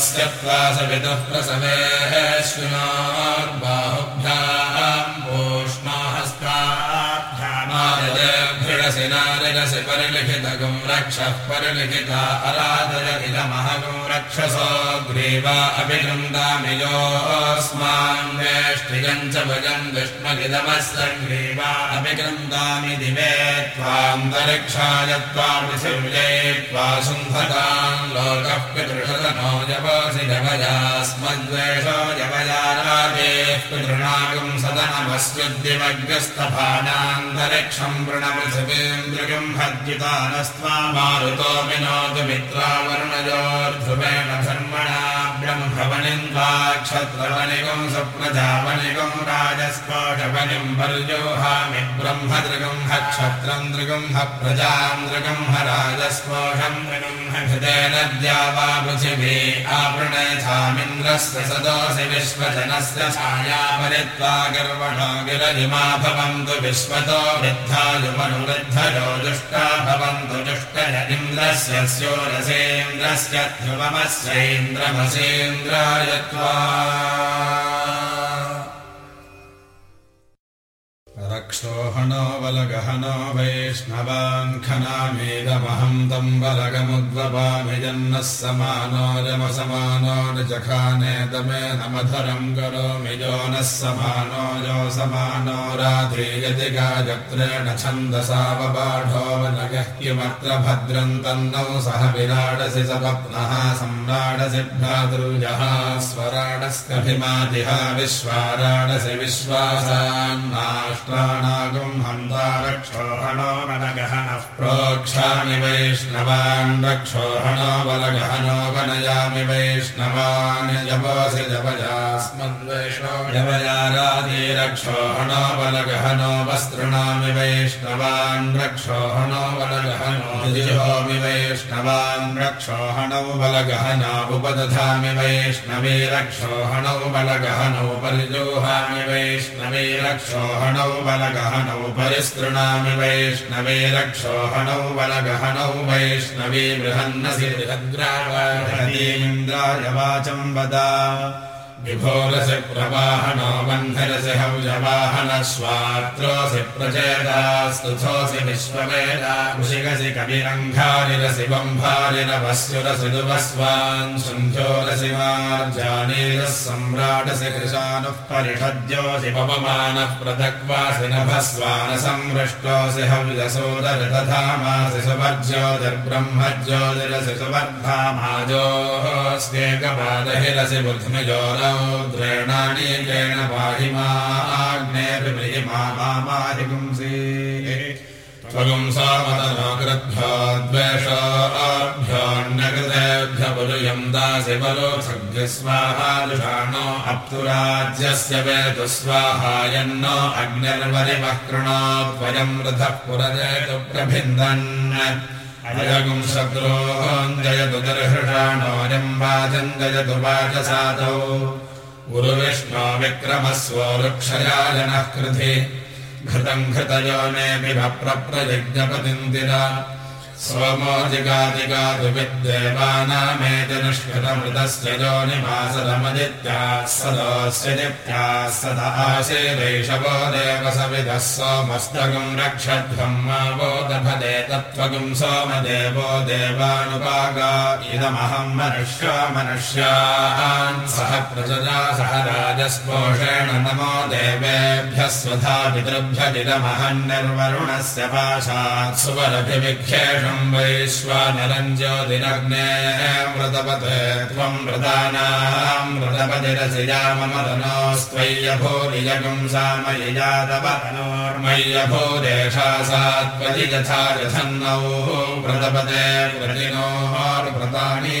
सोमस्य त्वा सवितुः प्रसवेश्विनार्बाहुभ्याम् पूष्णाहस्ताभ्यामारजभ्यरसि नारजसि परिलिखितगुं रक्षः परिलिखिता अराधयगिलमहगुं रक्षसो ग्रीवा अभिगृन्दामि योऽस्मान् वेष्टिगम् च भुजम् विष्णुगिदमस्य ग्रीवा अभिगृन्दामि दिवे त्वान्तरिक्षाय त्वा पृथिव्यै त्वा सुन्धताम् लोकः सदनमस्युद्दिमग्रस्तफानान्तरिक्षम् वृणपृथिवीम् दृगम् हद्युतानस्त्वा मारुतो विनोतु धर्मणा ब्रह्मवनिम् वा क्षत्रवनिकम् स्वप्रजावनिकम् राजस्कोषवनिम् पर्योहामि ब्रह्मदृगम् ह क्षत्रम् दृगम् ह प्रजाम् दृगम् ह आपृणयथामिन्द्रस्य सदोऽसि विश्वजनस्य छाया परित्वा गर्वणो गिरजिमा भवन्तु विश्वतो वृद्धायुमनुवृद्धयो दुष्टा भवन्तु दुष्टय इन्द्रस्य स्योरसेन्द्रस्य ध्रुवमस्यैन्द्रमसेन्द्राय त्वा रक्षोहणो बलगहनो वैष्णवाङ्खनामेदमहम् तम् बलगमुद्वपामि जन्नः समानो रमसमानो निजखानेदमे न मधुरम् करोमि यो नः समानो यो समानो राधीयति गायत्रेण वनगः किमत्र भद्रम् तन्नौ सह विराडसि सपत्नः सम्राडसि भ्रातृजः स्वराडस्कभिमातिहा विश्वाराडसि विश्वासान्नाष्ट्राणागुम् हन्ता रक्षोहणो मनगहनः प्रोक्षामि वैष्णवान् रक्षोहणो बलगहनो वनयामि वैष्णवान् जपसि जपजास्मद्वैष्णो जपयारादि रक्षोहणो बलगहनो वस्तृणामि वैष्णवान् रक्षोहणो बलगहनो जिहोमि वैष्णवान् रक्षोहणौ बलगहना उपदधामि वैष्णवे रक्षोहणौ बलगहनौ परिजोहामि वैष्णवे रक्षोहणौ बलगहनौ परिस्तृणामि वैष्णवे रक्षोहणौ बलगहनौ वैष्णवे बृहन्नसि बृहद्रावादीन्द्राय वाचम् वदा विभोरसि प्रवाहनो बन्धरसि हौजवाहन स्वात्रोऽसि प्रचेदास्तुथोऽसि विश्ववेदा कुशिकसि कविरङ्घारिरसि बम्भारिरवस्युरसि दुवस्वान् सन्ध्योरसि मार्जानीरः सम्राटसि कृशानुः परिषद्योऽसि पवमानः पृथक्वासि नभस्वान संवृष्टोऽसि हव्यसोदरतधामासि सुवर्ज्योतिर्ब्रह्मज्योतिरसि सुवर्धामाजोऽस्येकपादहिरसि बुद्धिमयोरौद्रेणानीकेण पाहि माग्नेर्प्रियमा मामाहिपुंसि त्वगुंसामतनो कृद्भ्यो द्वेषाभ्योऽन्यकृतेभ्य बलुयम् दासि बलो सद्यस्वाहाजुषाणो अप्तुराज्यस्य वेतु स्वाहायन्नो अग्निर्वरिमः कृणो त्वयम् वृथः पुरजेतु प्रभिन्दन् दर्हृषाणोऽयम् वाचम् जयतु वाचसादौ गुरुविष्णो विक्रमस्वोरुक्षयाजनः कृधि घृतम् घृतयो मेऽपि भप्रप्रयज्ञपतिन्दिरा सोमोजिगादिगातु विद्देवानामेति निष्कृतमृतस्य सदोऽस्य दित्याः सद आशीदैषवो देव सविदः सोमस्तगुम् रक्षध्वम् मा बोधभदे तत्त्वगुम् सोमदेवो देवानुपागा इदमहम् मनुष्यो मनुष्यान् सह प्रजजा सह राजस्पोषेण नमो देवेभ्यः स्वधा पितृभ्यजिदमहन्निर्वरुणस्य पाशात् सुवरभिविख्येषम् वैश्वानरम् ज्योतिरग्ने मृतपते त्वम् मृतानाम् मृतपतिरसिजाममदनोस्त्वय्यभूरिजगुम् सामयिजातवतनोर्मय्यभूदेशा सात्वति यथा यथन्नौ मृतपते प्रतिनोर्व्रतानि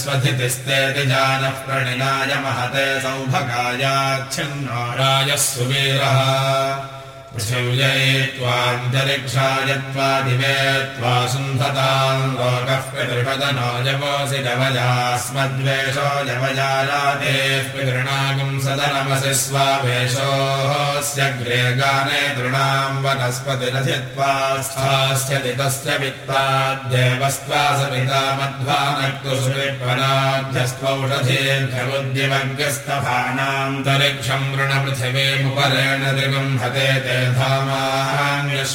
स्वधितिस्तेति जानः प्रणिनाय महते सौभगायाच्छिन्नो राजः सुवीरः पृथिव्यै त्वान्तरिक्षाय त्वा दिवे त्वा सुन्धताम् लोकः पितृषदनो जवोऽसि जवजास्मद्वेषो जवजायातेः पितृणागम् सदनमसि स्वावेशोऽस्य ग्रे गाने तृणाम् वनस्पतिरथित्वा स्थास्यति तस्य वित्ताद्देवस्त्वा सपिता मध्वानक्तुसुवित्वनाध्यस्त्वौषधेभ्यमुद्यमग्रस्तभानान्तरिक्षम् ऋणपृथिवीमुपरेण दृगम्हते ते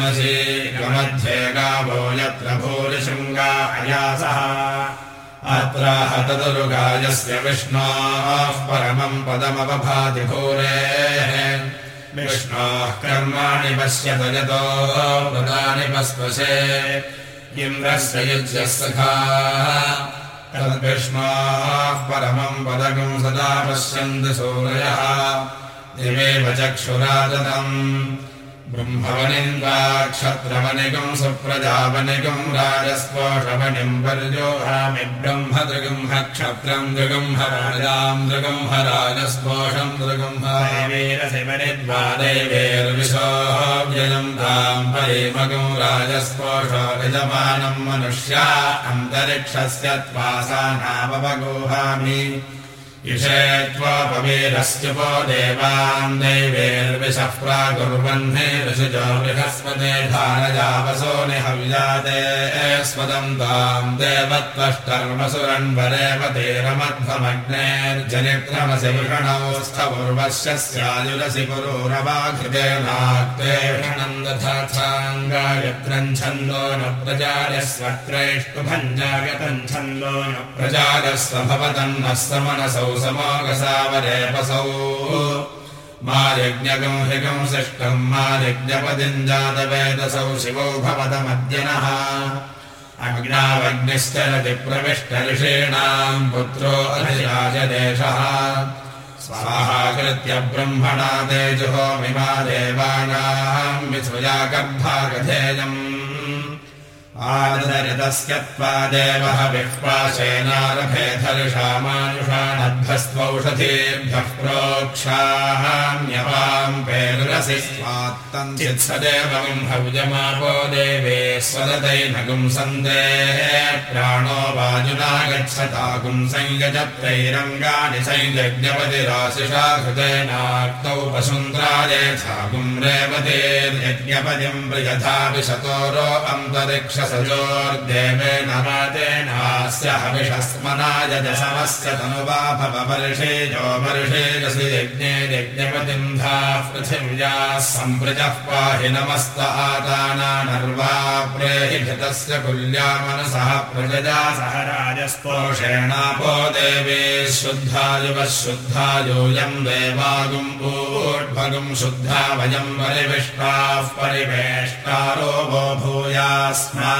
मध्ये गावो यत्र भूरिशृङ्गा अयासः। अत्र हतदुरुगायस्य विष्णोः परमम् पदमवभाति भूरेः। विष्णोः कर्माणि पश्यत यतो व्रतानि पस्पशे इन्द्रस्य युज्यः सखा। तद्विष्णोः परमम् पदकम् सदा पश्यन्ति सूरयः। दिवेव चक्षुरादतम् क्षत्रवनिकम् सुप्रजावनिकम् राजस्पोषवनिम् पर्योहामि ब्रह्म दृगम्ह क्षत्रम् दृगम्ह राजाम् दृगम्ह राजस्पोषम् दृगम्ह दैवेर्विशोऽव्ययम् ताम् परिमगम् राजस्पोष यजमानम् मनुष्या अन्तरिक्षस्य त्वासानामवगोहामि इषे त्वापवीरस्युपो देवान् दैवेर्विषः प्राकुर्वह्ने ऋषिजो बृहस्पते धारजावसो निहविजाते स्वदम् ताम् देवत्वष्टर्मसुरन्वरेव तेरमध्वमग्नेर्जनिक्रमसि वृषणौ स्थपूर्वस्य स्यायुरसि पुरोरवाघृतेनाक्ते वृषणम् दधाथाङ्गायत्रम् छन्दो न प्रजायस्वत्रैष्टुभञ्जागतम् छन्दो न प्रजायस्व भवतन्नः समनसौ समागसावरेपसौ। मायज्ञकम् ह्यकम् शिष्टम् मायज्ञपदिम् जातवेदसौ शिवौ भवतमद्यनः। अग्नावग्निश्चरति प्रविष्टऋषीणाम् पुत्रो अधिराजदेशः। स्वाहाकृत्य ब्रह्मणा तेजुहोमिमा देवानाम् विसृजा गर्भागधेयम् आदरितस्य त्वादेवः विह्वासेनारभेधर्षामानुषानद्भस्त्वौषधेभ्यः प्रोक्षाहाम्यवाम् पेरुरसि स्वात्तम् चित्सदेवम् भुजमापो देवे स्वदतैनगुम् सन्देः प्राणो वाजुना गच्छतागुम् संयजत्रैरङ्गानि संयज्ञपतिराशिषा कृतेनाक्तौ वसुन्ध्रायेथागुम् रेवतेर्यज्ञपतिम् प्रियथापि शतोरो अन्तरिक्ष मातेनास्य हविषस्मनाय दशमस्य तनुवा भववर्षे जो वर्षे रसि यज्ञे यज्ञपतिम् धाः पृथिव्याः सम्प्रजः पाहि नमस्त आदाना नर्वा प्रेहि घृतस्य कुल्या मनसः प्रजया सह राजस्पोषेणापो देवे शुद्धायुवः शुद्धायोऽयम् देवागुम् ऊर्ध्वगुम् शुद्धा वयम् परिविष्टाः परिवेष्टारो वो भूयास्मा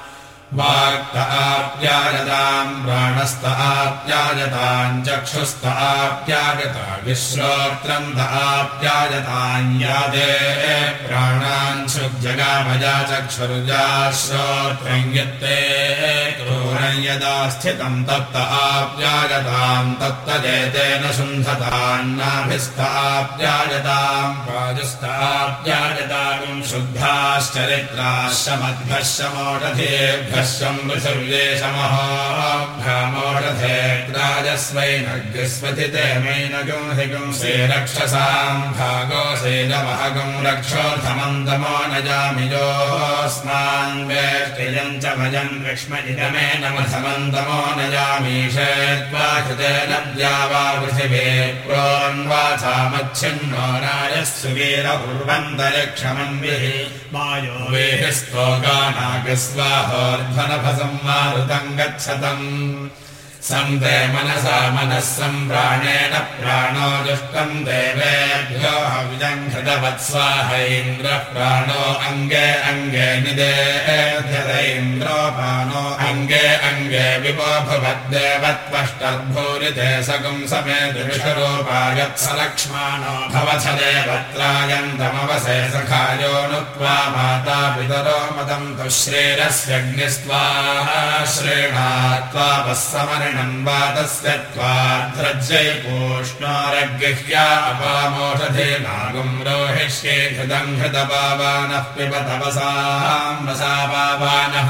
वाक्त आप्यायताम् प्राणस्त आप्यायताम् चक्षुस्त आप्यायता विश्रोत्रम् प्राणान् शुजगामजा चक्षुर्जा श्रोत्रम् यत्ते क्रूरम् यदा स्थितम् तत्त आप्यायताम् तत्त जेतेन शुन्धतान्नाभिस्त आप्यायताम् प्राजस्त आप्यायताम् शुद्धाश्चरित्राश्च मध्वश्च मोषधेभ्यः ृषव्येशमहाभ्रामोषधे राजस्वैनग्स्वथिते मैनगुं हिगुं से रक्षसाम् भागो सेनमहगुं रक्षोऽर्थमन्तमो न जामिजोऽस्मान् वेष्टियम् च भजन् विक्ष्मजिगमे नमथमन्तमो न जामीशे त्वा कृतेन द्यावा पृथिवे प्रोन्वाचामच्छिन्नो राजस्सु वीरकुर्वन्तरिक्षमन्विः वायो वेहिस्तोगानागस्वाहोर्ध्वनभसम् मारुतम् गच्छतम् सन्ते मनसा मनः सम्प्राणेन प्राणो दुष्टम् देवेभ्यो हविजम् हृतवत्स्वाहैन्द्रः प्राणो अङ्गे अङ्गे निदेध्यत इन्द्रोपानो अङ्गे अङ्गे विपो भवद्देवत्वष्टद्भूरिते सगुम् समे द्विषरूपायत्स लक्ष्माणो भवथ देवत्रायन्तमवसे सखायो नुत्वा माता पितरो मदम् तु श्रेरस्यग्निस्त्वा श्रेणात्वापः समरणम् वातस्य त्वाध्रज्यै पूष्णोरगृह्या अपामोषधे नागुम् रोहिष्ये घृतम् घृतपावानः पिबतवसाम् वसा पावानः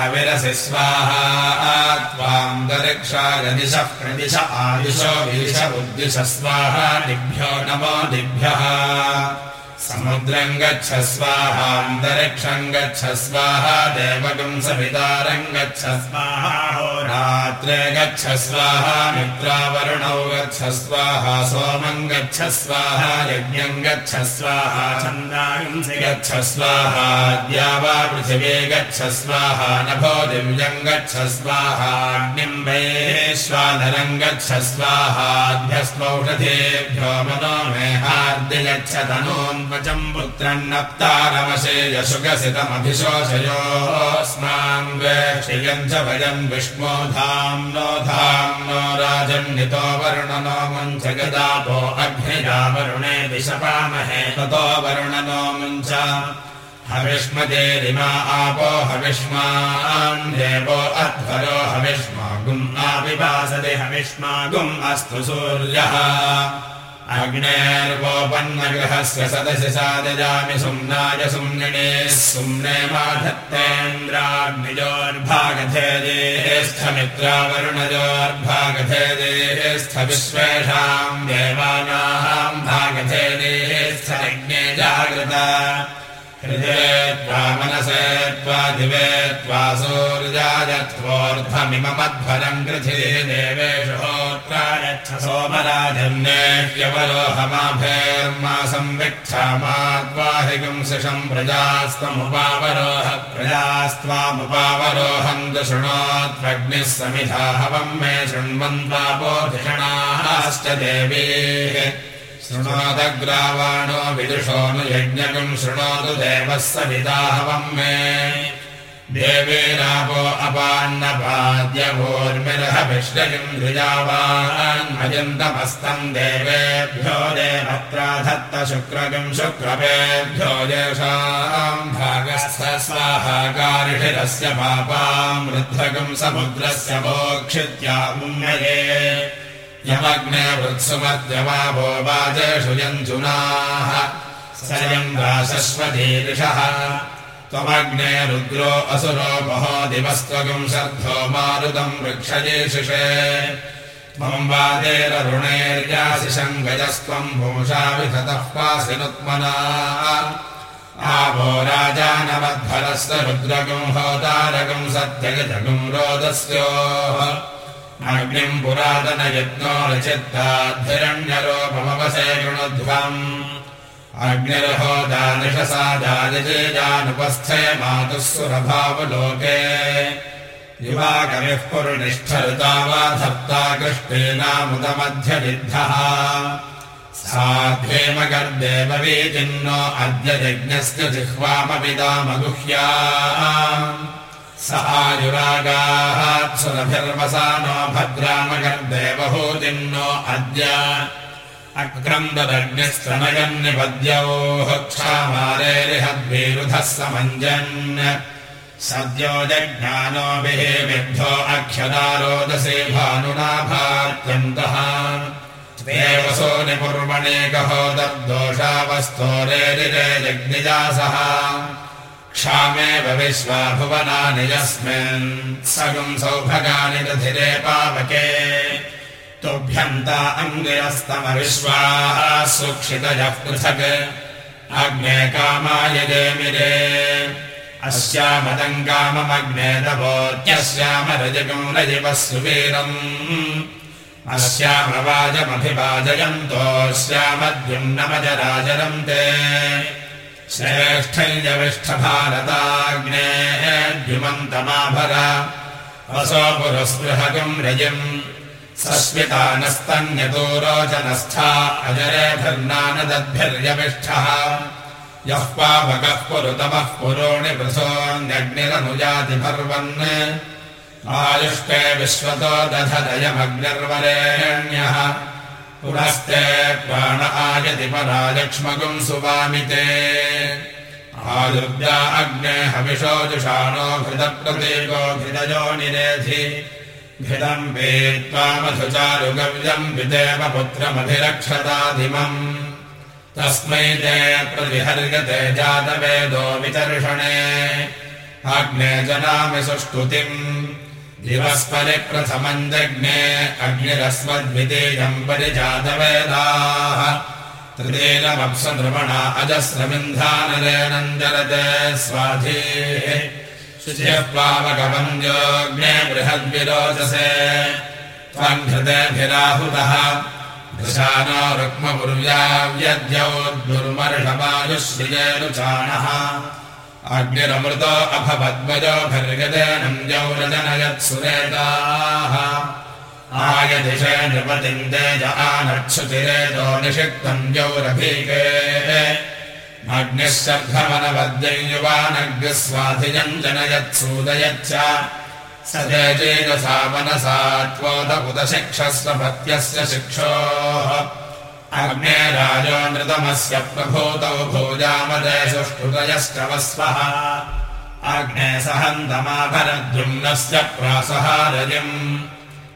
हविरसि स्वाहा। त्वान्तरिक्षाय दिश प्रदिश आदिशो विदिश उद्दिश स्वाहा। दिभ्यो नमो दिभ्यः समुद्रम् गच्छ स्वाहान्तरिक्षम् गच्छ स्वाहा देवकम् सवितारम् गच्छ स्वाहा रात्रे गच्छ स्वाहा मित्रावरुणौ गच्छ स्वाहा सोमम् गच्छ स्वाहा यज्ञम् गच्छ स्वाहा छन्दांसि गच्छ स्वाहा द्यावा पृथिवे गच्छ स्वाहा नभो दिव्यम् गच्छ स्वाहाग्निम् वैश्वानरम् गच्छ स्वाहाभ्यस्मौषधेभ्यो मनो मेहार्दि गच्छ तनून् वचम् पुत्रम् नप्तारमशे यशुगसितमभिशोषयोऽस्मान् वेक्षयम् च भजन् विष्णो धाम् नो राजन्नितो वरुणनो मुञ्च गदापो अग्निजा वरुणे दिशपामहे ततो वरुणनो मुञ्च हविष्मदेरिमा आपो हविष्मान् देवो अध्वरो हविष्मागुम् आविभासति हविष्मागुम् अस्तु सूर्यः अग्नेर्वोपन्नगृहस्य सदसि सादजामि सुम्नाय सुम्निणे सुम्ने माधत्तेन्द्राग्निजोर्भागधेदेस्थमित्रावरुणजोर्भागधेदेस्थ विश्वेषाम् देवानाम् भागधेदेस्थज्ञे जागृता। हृदये त्वा मनसे त्वा दिवे त्वा सूर्यायत्वोर्ध्वमिमध्वरम् कृथिरे देवेषु होत्रायच्छ सोमराजन्येह्यवरोहमाभेर्मा संविक्षामाद्वाहिगम् शिषम् प्रजास्त्वमुपावरोह प्रजास्त्वामुपावरोहम् तु शृणोत्वग्निः समिधा हवम् मे शृण्वन्त्वापोधिषणाश्च देवीः शृणोदग्रावाणो विदुषो नु यज्ञकम् शृणोतु देवः सविदाहवम् मे देवेरापो अपान्नपाद्यवोर्मिरहभिष्टयम् ध्रुजावान्मयन्तमस्तम् देवेभ्यो देवत्राधत्त शुक्रकम् शुक्रवेभ्यो येषाम् भागस्थ स्वाहाकारिषिरस्य पापाम् वृद्धकम् समुद्रस्य मोक्षित्या उन्नये यमग्ने वृत्सुमद्यवाभो वाजेषु यञ्जुनाः सयम् राशश्वतीर्षः त्वमग्ने रुद्रो असुरो महो दिवस्त्वगम् शर्धो मारुतम् वृक्षयेषिषे त्वम् वादेररुणैर्यासिषम् गजस्त्वम् भूषा विधतः पासि नुत्मना आवो राजानमध्वरस्य रुद्रगम् होतारकम् सत्यगजगम् रोदस्योः। अग्निम् पुरातनयज्ञो रचित्ताद्धिरण्यरोपमवसे गृणध्वम् अग्निर्होदानिषसादानिजेजानुपस्थे मातुः सुरभावलोके। युवाकविः पुरुनिष्ठरुता वा धत्ता कृष्णेनामुदमध्यविद्धः साध्वेमगर्देववीचिन्नो अद्य यज्ञस्य जिह्वामपितामगुह्या स आयुरागाः सुरभिर्वसा नो भद्रामगर्देवहूतिन्नो अद्य अक्रन्ददग्निस्तनयन्निपद्योः क्षामारेरिहद्वीरुधः समञ्जन् सद्यो जज्ञानोभिः विद्धो अक्षदारोदसे भानुना भात्यन्तः देवसो निपुर्वणेकहो दर्दोषावस्तोरेरिरे जग्निजासः। क्षामेव विश्वा भुवनानि यस्मिन्। सगुम् सौभगानि दधिरे पावके तुभ्यन्ता अङ्गिरस्तमविश्वाः सुक्षितयः पृथक्। अग्ने कामाय देमिरे अस्यामदम् काममग्ने तवोत्यस्यामरजगम् रजिवः सुवीरम् अस्यामवाजमभिवाजयन्तोऽस्यामद्युम्नमजराजरम् ते। श्रेष्ठैजविष्ठभारताग्नेद्युमन्तमाभर वसो पुरस्पृहकम् रजिम् रोचनस्था अजरेभिर्नानदद्भिर्यविष्ठः यः पावकः पुरुतमः पुरोणि भर्वन् आयुष्टे विश्वतो दधदयमग्निर्वरेण्यः। पुनस्ते प्राण आयति परालक्ष्मगुम् सुवामिते। आयुर्या अग्ने हविषो जुषाणो घृतप्रतीको घृतयो निरेधि घृतम् वेत्त्वामधुचारुगव्यम् विदेव पुत्रमभिरक्षताधिमम् तस्मै ते प्रतिहर्यते जातवेदो वितर्षणे अग्ने जनामि सुष्टुतिम् दिवस्परिप्रथमम् जज्ञे अग्निरस्मद्वितीयम् परिजातवेदाः। अजस्रमिन्धानरेणञ्जरते स्वाधीः शुचिः बृहद्विरोचसे। त्वम् घृतेभिराहुतः दृशानो रुक्मपुर्याव्यद्यौर्मर्षमायुश्रियेरुचाणः अग्निरमृतो अभवद्वयो भर्गदेनम् जौरजनयत्सुरेताः आयदिशे नृपतिम् आनक्षुतिरेतो निषिक्तम् जौरभीके अग्निः शर्धमनवद्यम् युवानग्निः स्वाधिजम् जनयत्सूदयच्च स तेजेजसा मनसा त्वोद उदशिक्षस्वपत्यस्य शिक्षोः। अग्ने राजो नृतमस्य प्रभूतौ भोजामदे सुष्ठुतयश्चवस्वः। अग्ने सहन्तमाभरद्युम्नस्य प्रासहारयम्।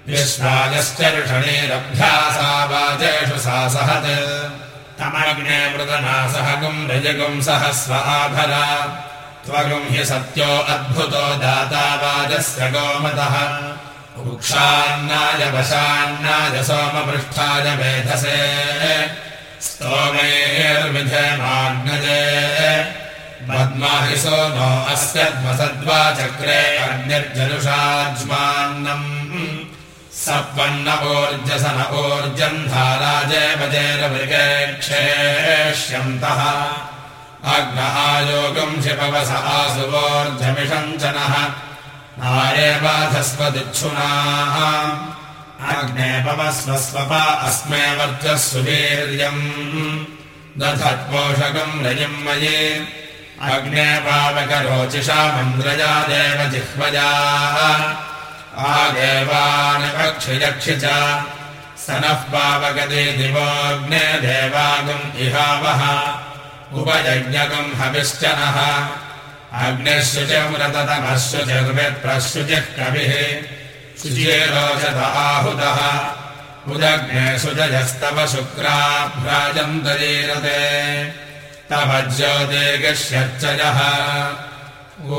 विश्वायश्च ऋषणेरभ्यासा वाजेषु सा सहत् तमग्ने मृदनासहगुम् रजगुम् सह स्व आभर। त्वगुम् हि सत्यो अद्भुतो दाता वाजस्य गोमतः। वृक्षान्नाय वशान्नाय सोमपृष्ठाय मेधसे। स्तोमेर्विधमाग्नजे। पद्माहि सोमो अस्यद्मसद्वा चक्रे अन्यर्जनुषाज्मान्नम् सपन्न ऊर्जसन ऊर्जम् धाराजेवजेरमृगेक्षेष्यन्तः अग्न आयोगम् शिपवस आसुवोर्जमिषञ्चनः नारेवाधस्वदिच्छुनाः अग्ने पवस्वस्वपा अस्मे वर्चः सुवीर्यम् दधत्पोषकम् रजिम् मयि। अग्ने पावकरोचिषा मन्द्रजा देव जिह्वजा आदेवानपक्षियक्षि च स नः पावगति दिवोऽग्ने देवागम् इहावः। उपयज्ञकम् हविश्च नः अग्निः शुचिर्विप्रशुचिः कविः। शुचिरोचत आहुतः। उदग्ने सुजयस्तव शुक्राभ्राजन्तरीरते। तव ज्योतिर्गश्यर्चयः ओ